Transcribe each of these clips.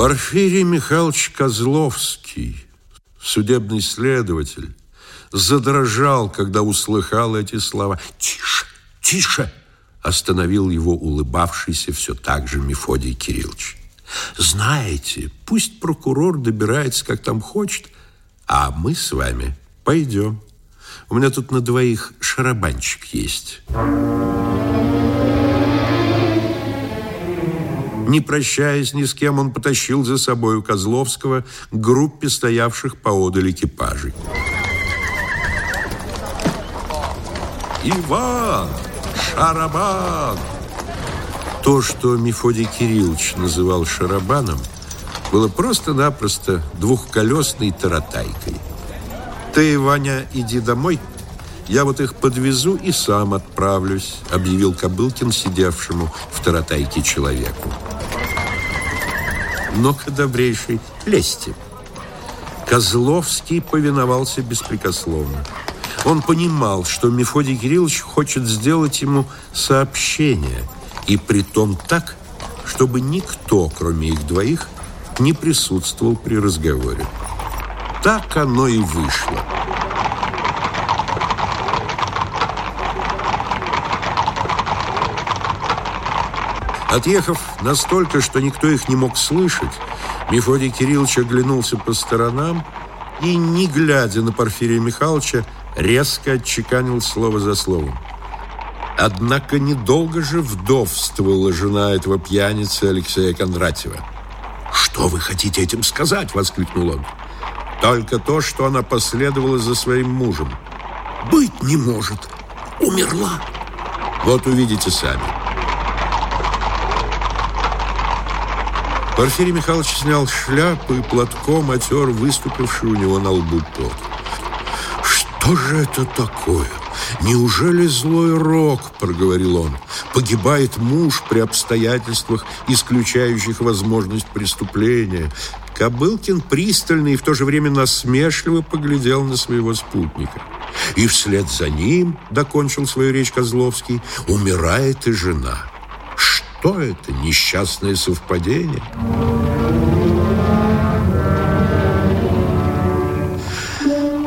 Порфирий Михайлович Козловский, судебный следователь, задрожал, когда услыхал эти слова. «Тише, тише!» остановил его улыбавшийся все так же Мефодий Кириллович. «Знаете, пусть прокурор добирается, как там хочет, а мы с вами пойдем. У меня тут на двоих шарабанчик есть». Не прощаясь ни с кем, он потащил за собой Козловского к группе стоявших поодаль экипажей. «Иван! Шарабан!» То, что Мефодий Кириллович называл шарабаном, было просто-напросто двухколесной таратайкой. «Ты, Ваня, иди домой, я вот их подвезу и сам отправлюсь», объявил Кобылкин сидевшему в таратайке человеку. «Ну-ка, добрейший, лезьте». Козловский повиновался беспрекословно. Он понимал, что Мефодий Кириллович хочет сделать ему сообщение, и притом так, чтобы никто, кроме их двоих, не присутствовал при разговоре. Так оно и вышло. Отъехав настолько, что никто их не мог слышать, Мефодий Кириллович оглянулся по сторонам и, не глядя на Порфирия Михайловича, резко отчеканил слово за словом. Однако недолго же вдовствовала жена этого пьяницы Алексея Кондратьева. «Что вы хотите этим сказать?» – воскликнул он. «Только то, что она последовала за своим мужем». «Быть не может! Умерла!» «Вот увидите сами». Порфирий Михайлович снял шляпу и платком отер выступивший у него на лбу пот. «Что же это такое? Неужели злой рок?» – проговорил он. «Погибает муж при обстоятельствах, исключающих возможность преступления». Кобылкин пристально и в то же время насмешливо поглядел на своего спутника. И вслед за ним, докончил свою речь Козловский, умирает и жена. Что это? Несчастное совпадение?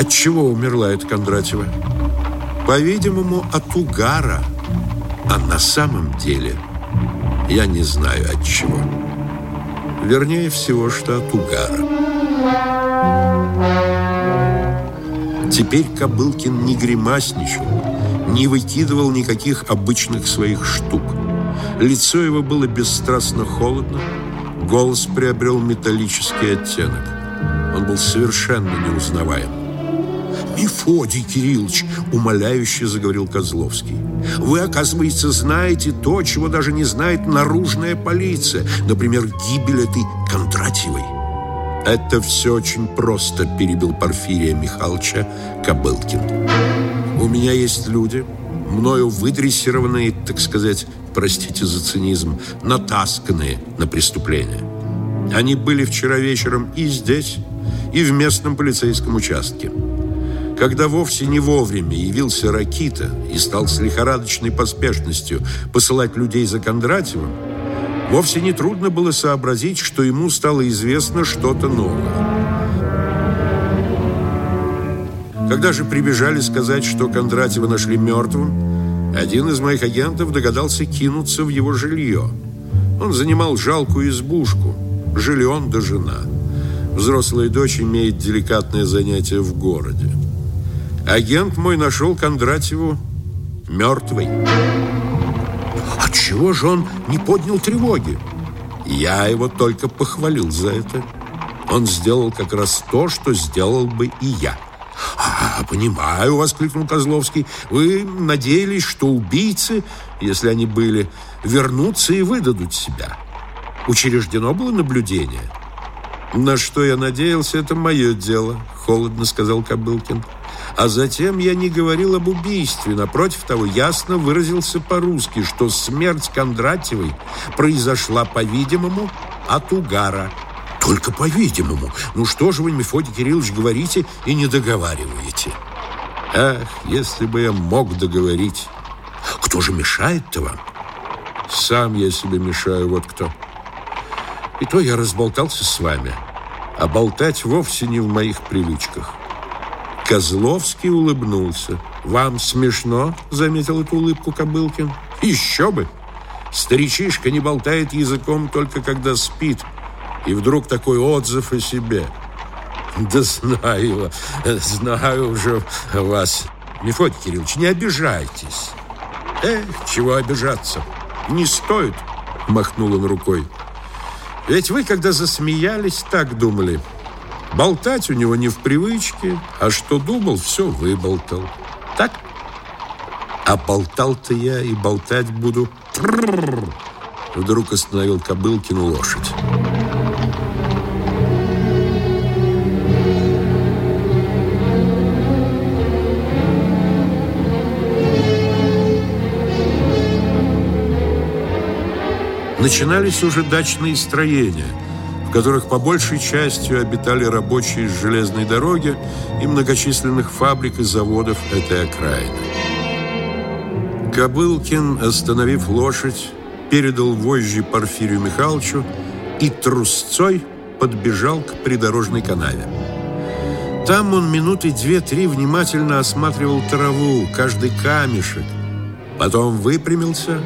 От чего умерла эта Кондратьева? По-видимому, от угара. А на самом деле я не знаю от чего. Вернее всего, что от угара. Теперь Кобылкин не гримасничал, не выкидывал никаких обычных своих штук. Лицо его было бесстрастно холодно, голос приобрел металлический оттенок. Он был совершенно неузнаваем. «Мефодий Кириллович!» – умоляюще заговорил Козловский. «Вы, оказывается, знаете то, чего даже не знает наружная полиция. Например, гибель этой Кондратьевой». «Это все очень просто», – перебил Порфирия Михайловича Кобылкин. «У меня есть люди, мною выдрессированные, так сказать, простите за цинизм, натасканные на преступление. Они были вчера вечером и здесь, и в местном полицейском участке. Когда вовсе не вовремя явился Ракита и стал с лихорадочной поспешностью посылать людей за Кондратьевым, вовсе не трудно было сообразить, что ему стало известно что-то новое. Когда же прибежали сказать, что Кондратьева нашли мертвым, один из моих агентов догадался кинуться в его жилье. Он занимал жалкую избушку, жили он да жена. Взрослая дочь имеет деликатное занятие в городе. Агент мой нашел Кондратьеву мертвой. Отчего же он не поднял тревоги? Я его только похвалил за это. Он сделал как раз то, что сделал бы и я. «А, понимаю», — воскликнул Козловский. «Вы надеялись, что убийцы, если они были, вернутся и выдадут себя. Учреждено было наблюдение». «На что я надеялся, это мое дело», — холодно сказал Кобылкин. А затем я не говорил об убийстве, напротив того, ясно выразился по-русски, что смерть Кондратьевой произошла, по-видимому, от угара. Только по-видимому. Ну что же вы, Мефодий Кириллович, говорите и не договариваете? Ах, если бы я мог договорить. Кто же мешает-то вам? Сам я себе мешаю, вот кто. И то я разболтался с вами. А болтать вовсе не в моих привычках. Козловский улыбнулся. «Вам смешно?» — заметил эту улыбку Кобылкин. «Еще бы! Старичишка не болтает языком только когда спит. И вдруг такой отзыв о себе. Да знаю, знаю уже вас. Мефодий Кириллович, не обижайтесь. Эх, чего обижаться? Не стоит, махнул он рукой. Ведь вы, когда засмеялись, так думали. Болтать у него не в привычке, а что думал, все выболтал. Так? А болтал-то я и болтать буду. Вдруг остановил Кобылкину лошадь. Начинались уже дачные строения, в которых по большей частью обитали рабочие с железной дороги и многочисленных фабрик и заводов этой окраины. Кобылкин, остановив лошадь, передал вожжи Порфирию Михайловичу и трусцой подбежал к придорожной канаве. Там он минуты две-три внимательно осматривал траву, каждый камешек. Потом выпрямился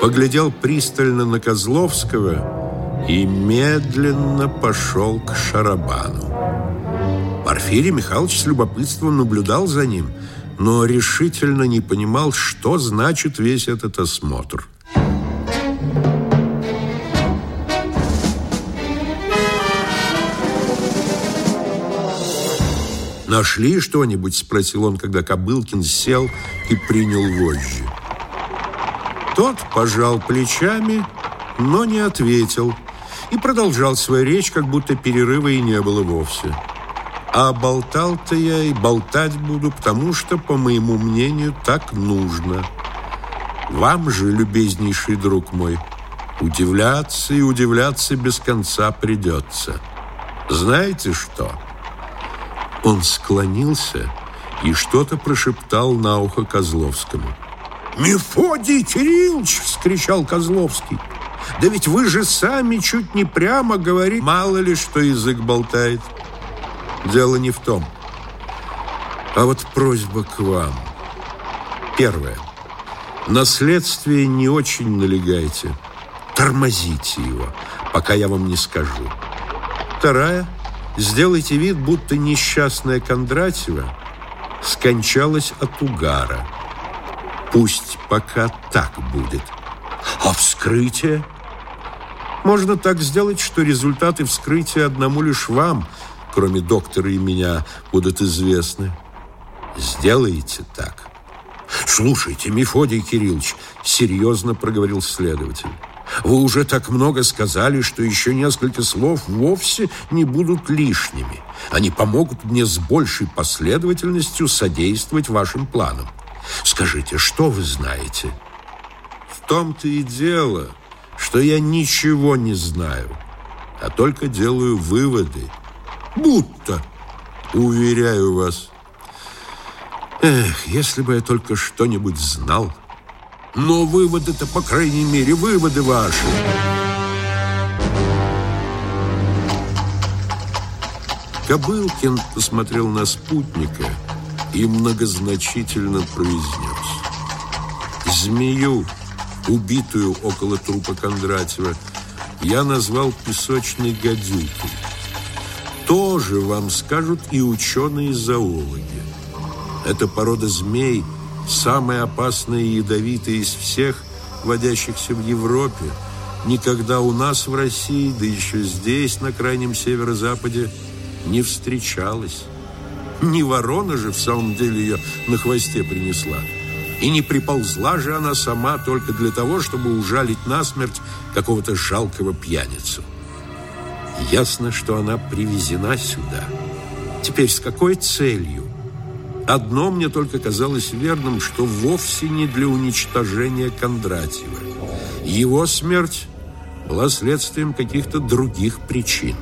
поглядел пристально на Козловского и медленно пошел к Шарабану. Порфирий Михайлович с любопытством наблюдал за ним, но решительно не понимал, что значит весь этот осмотр. «Нашли что-нибудь?» – спросил он, когда Кобылкин сел и принял вожжи. Тот пожал плечами, но не ответил и продолжал свою речь, как будто перерыва и не было вовсе. А болтал-то я и болтать буду, потому что, по моему мнению, так нужно. Вам же, любезнейший друг мой, удивляться и удивляться без конца придется. Знаете что? Он склонился и что-то прошептал на ухо Козловскому. «Мефодий Кириллович!» — вскричал Козловский. «Да ведь вы же сами чуть не прямо говорите. Мало ли, что язык болтает. Дело не в том. А вот просьба к вам. Первое. Наследствие не очень налегайте. Тормозите его, пока я вам не скажу. Вторая. Сделайте вид, будто несчастная Кондратьева скончалась от угара. Пусть пока так будет. А вскрытие? Можно так сделать, что результаты вскрытия одному лишь вам, кроме доктора и меня, будут известны. Сделайте так. Слушайте, Мефодий Кириллович, серьезно проговорил следователь. Вы уже так много сказали, что еще несколько слов вовсе не будут лишними. Они помогут мне с большей последовательностью содействовать вашим планам. Скажите, что вы знаете? В том-то и дело, что я ничего не знаю, а только делаю выводы. Будто, уверяю вас. Эх, если бы я только что-нибудь знал. Но выводы-то, по крайней мере, выводы ваши. Кобылкин посмотрел на спутника – и многозначительно произнес. Змею, убитую около трупа Кондратьева, я назвал песочной гадюкой. Тоже вам скажут и ученые-зоологи. Эта порода змей самая опасная и ядовитая из всех, водящихся в Европе. Никогда у нас в России, да еще здесь, на крайнем северо-западе, не встречалась. Не ворона же в самом деле ее на хвосте принесла. И не приползла же она сама только для того, чтобы ужалить насмерть какого-то жалкого пьяницу. Ясно, что она привезена сюда. Теперь с какой целью? Одно мне только казалось верным, что вовсе не для уничтожения Кондратьева. Его смерть была следствием каких-то других причин.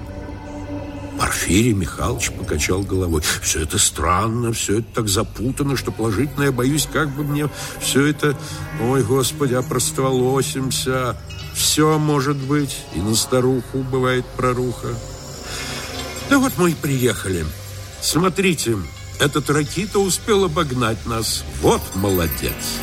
Порфирий Михайлович покачал головой. Все это странно, все это так запутано, что положительно я боюсь, как бы мне все это... Ой, Господи, опростоволосимся. Все может быть, и на старуху бывает проруха. Да вот мы и приехали. Смотрите, этот Ракита успел обогнать нас. Вот молодец.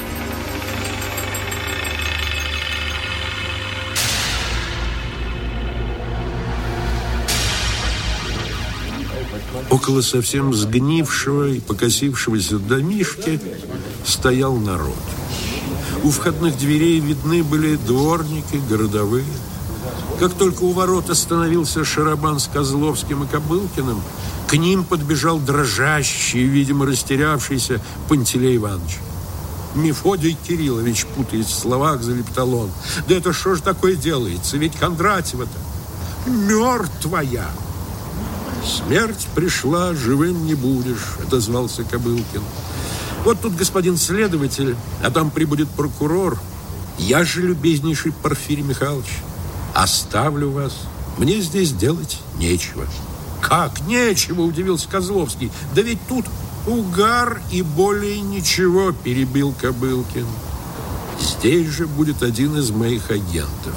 Около совсем сгнившего и покосившегося домишки стоял народ. У входных дверей видны были дворники, городовые. Как только у ворот остановился Шарабан с Козловским и Кобылкиным, к ним подбежал дрожащий, видимо, растерявшийся Пантелей Иванович. Мефодий Кириллович, путаясь в словах, залептал он. Да это что ж такое делается? Ведь Кондратьева-то мертвая. Смерть пришла, живым не будешь, отозвался Кобылкин. Вот тут господин следователь, а там прибудет прокурор. Я же, любезнейший Порфирий Михайлович, оставлю вас. Мне здесь делать нечего. Как нечего, удивился Козловский. Да ведь тут угар и более ничего, перебил Кобылкин. Здесь же будет один из моих агентов.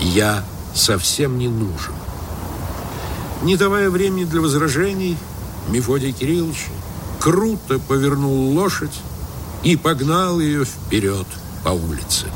Я совсем не нужен. Не давая времени для возражений, Мефодий Кириллович круто повернул лошадь и погнал ее вперед по улице.